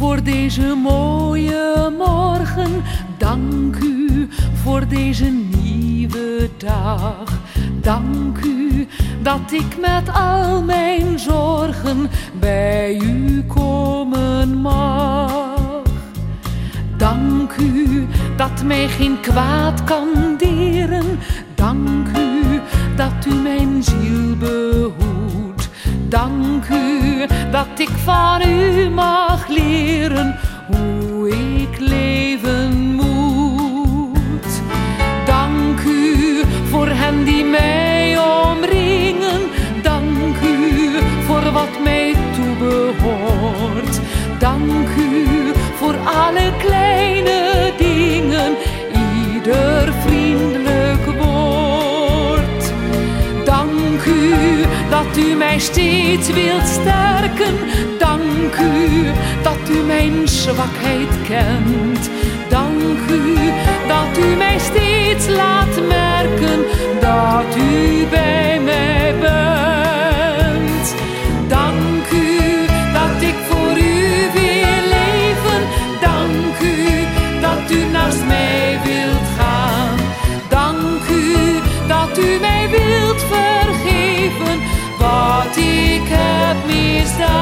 deze mooie morgen. Dank u voor deze nieuwe dag. Dank u dat ik met al mijn zorgen bij u komen mag. Dank u dat mij geen kwaad kan deren. Dank u dat u mijn ziel behoedt. Dank u dat ik van u mag leren hoe ik leven moet. Dank u voor hen die mij omringen. Dank u voor wat mij toebehoort. Dank dat u mij steeds wilt sterken. Dank u dat u mijn zwakheid kent. Dank u dat u mij steeds laat merken dat u bij mij bent. Dank u dat ik voor u wil leven. Dank u dat u naast mij wilt gaan. Dank u dat u mij wilt vergeven wat ik heb misdaan.